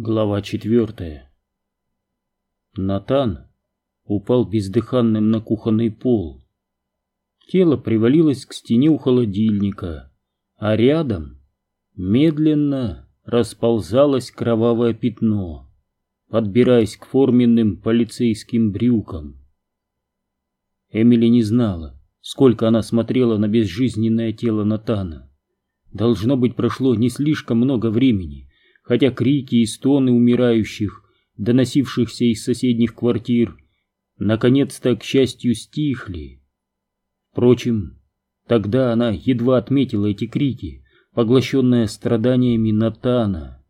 Глава четвертая. Натан упал бездыханным на кухонный пол. Тело привалилось к стене у холодильника, а рядом медленно расползалось кровавое пятно, подбираясь к форменным полицейским брюкам. Эмили не знала, сколько она смотрела на безжизненное тело Натана. Должно быть, прошло не слишком много времени хотя крики и стоны умирающих, доносившихся из соседних квартир, наконец-то, к счастью, стихли. Впрочем, тогда она едва отметила эти крики, поглощенная страданиями Натана.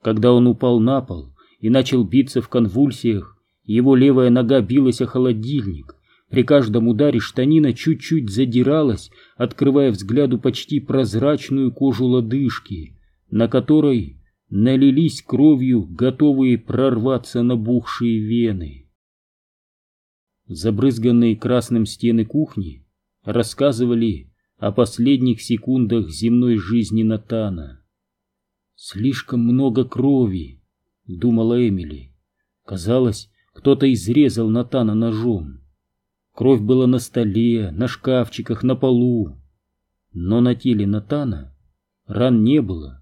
Когда он упал на пол и начал биться в конвульсиях, его левая нога билась о холодильник, при каждом ударе штанина чуть-чуть задиралась, открывая взгляду почти прозрачную кожу лодыжки, на которой налились кровью, готовые прорваться набухшие вены. Забрызганные красным стены кухни рассказывали о последних секундах земной жизни Натана. «Слишком много крови», — думала Эмили. Казалось, кто-то изрезал Натана ножом. Кровь была на столе, на шкафчиках, на полу. Но на теле Натана ран не было.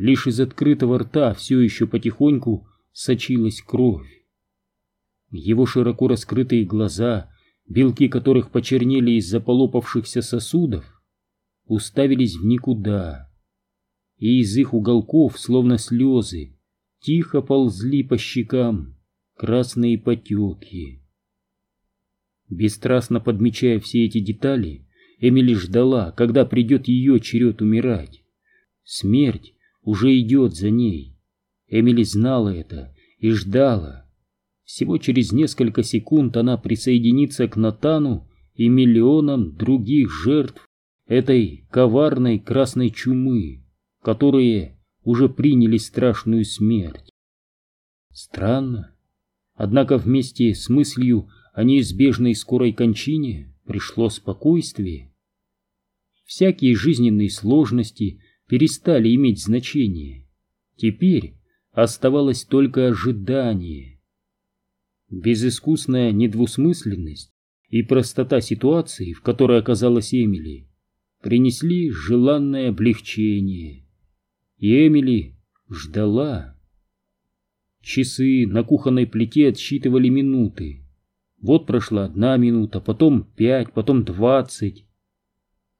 Лишь из открытого рта все еще потихоньку сочилась кровь. Его широко раскрытые глаза, белки которых почернели из-за полопавшихся сосудов, уставились в никуда, и из их уголков, словно слезы, тихо ползли по щекам красные потеки. Бесстрастно подмечая все эти детали, Эмили ждала, когда придет ее черед умирать. Смерть уже идет за ней. Эмили знала это и ждала. Всего через несколько секунд она присоединится к Натану и миллионам других жертв этой коварной красной чумы, которые уже приняли страшную смерть. Странно. Однако вместе с мыслью о неизбежной скорой кончине пришло спокойствие. Всякие жизненные сложности перестали иметь значение. Теперь оставалось только ожидание. Безыскусная недвусмысленность и простота ситуации, в которой оказалась Эмили, принесли желанное облегчение. И Эмили ждала. Часы на кухонной плите отсчитывали минуты. Вот прошла одна минута, потом пять, потом двадцать.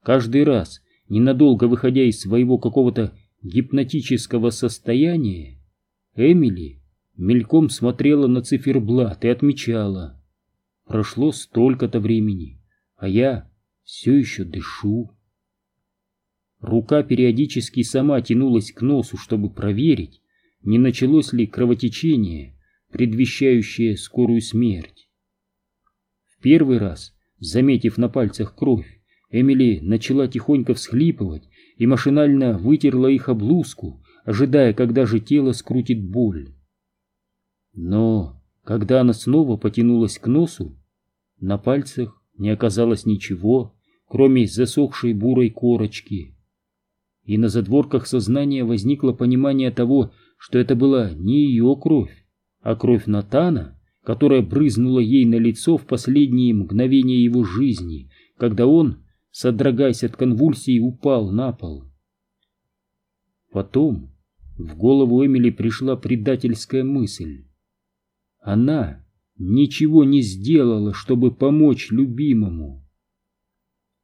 Каждый раз, ненадолго выходя из своего какого-то гипнотического состояния, Эмили мельком смотрела на циферблат и отмечала. Прошло столько-то времени, а я все еще дышу. Рука периодически сама тянулась к носу, чтобы проверить, не началось ли кровотечение, предвещающее скорую смерть. В первый раз, заметив на пальцах кровь, Эмили начала тихонько всхлипывать и машинально вытерла их об блузку, ожидая, когда же тело скрутит боль. Но когда она снова потянулась к носу, на пальцах не оказалось ничего, кроме засохшей бурой корочки. И на задворках сознания возникло понимание того, что это была не ее кровь, а кровь Натана, которая брызнула ей на лицо в последние мгновения его жизни, когда он содрогаясь от конвульсий, упал на пол. Потом в голову Эмили пришла предательская мысль. Она ничего не сделала, чтобы помочь любимому.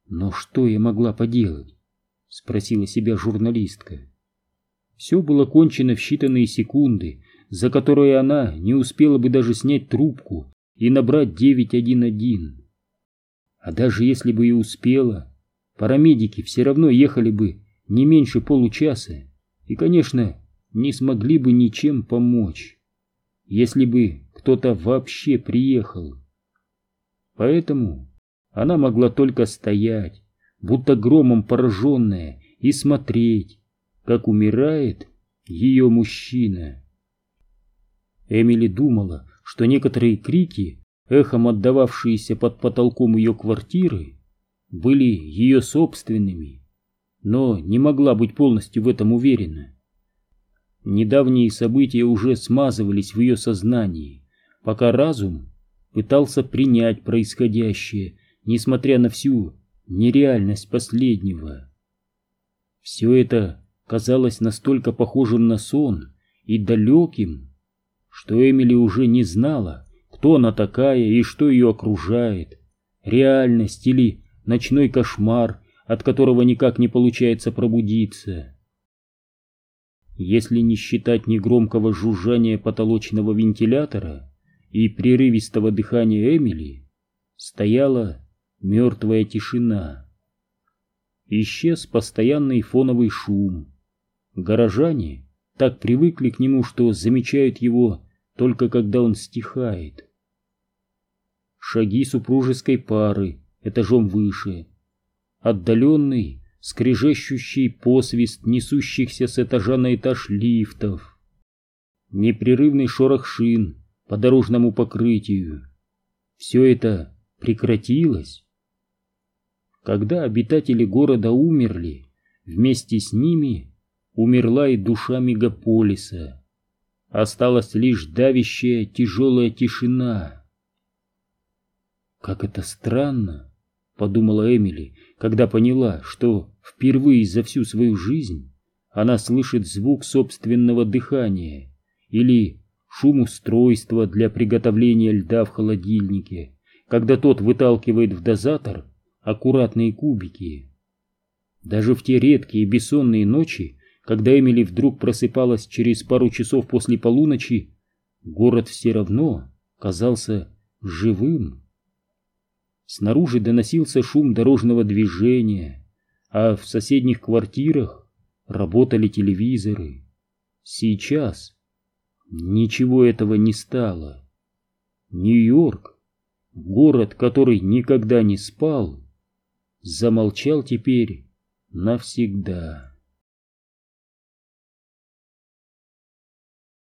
Но что я могла поделать? Спросила себя журналистка. Все было кончено в считанные секунды, за которые она не успела бы даже снять трубку и набрать 911. А даже если бы и успела, парамедики все равно ехали бы не меньше получаса и, конечно, не смогли бы ничем помочь, если бы кто-то вообще приехал. Поэтому она могла только стоять, будто громом пораженная, и смотреть, как умирает ее мужчина. Эмили думала, что некоторые крики эхом отдававшиеся под потолком ее квартиры, были ее собственными, но не могла быть полностью в этом уверена. Недавние события уже смазывались в ее сознании, пока разум пытался принять происходящее, несмотря на всю нереальность последнего. Все это казалось настолько похожим на сон и далеким, что Эмили уже не знала, кто она такая и что ее окружает, реальность или ночной кошмар, от которого никак не получается пробудиться. Если не считать негромкого жужжания потолочного вентилятора и прерывистого дыхания Эмили, стояла мертвая тишина. Исчез постоянный фоновый шум. Горожане так привыкли к нему, что замечают его только когда он стихает. Шаги супружеской пары этажом выше. Отдаленный, скрежещущий посвист несущихся с этажа на этаж лифтов. Непрерывный шорох шин по дорожному покрытию. Все это прекратилось. Когда обитатели города умерли, вместе с ними умерла и душа мегаполиса. Осталась лишь давящая тяжелая тишина. «Как это странно!» — подумала Эмили, когда поняла, что впервые за всю свою жизнь она слышит звук собственного дыхания или шум устройства для приготовления льда в холодильнике, когда тот выталкивает в дозатор аккуратные кубики. Даже в те редкие бессонные ночи, когда Эмили вдруг просыпалась через пару часов после полуночи, город все равно казался живым. Снаружи доносился шум дорожного движения, а в соседних квартирах работали телевизоры. Сейчас ничего этого не стало. Нью-Йорк, город, который никогда не спал, замолчал теперь навсегда.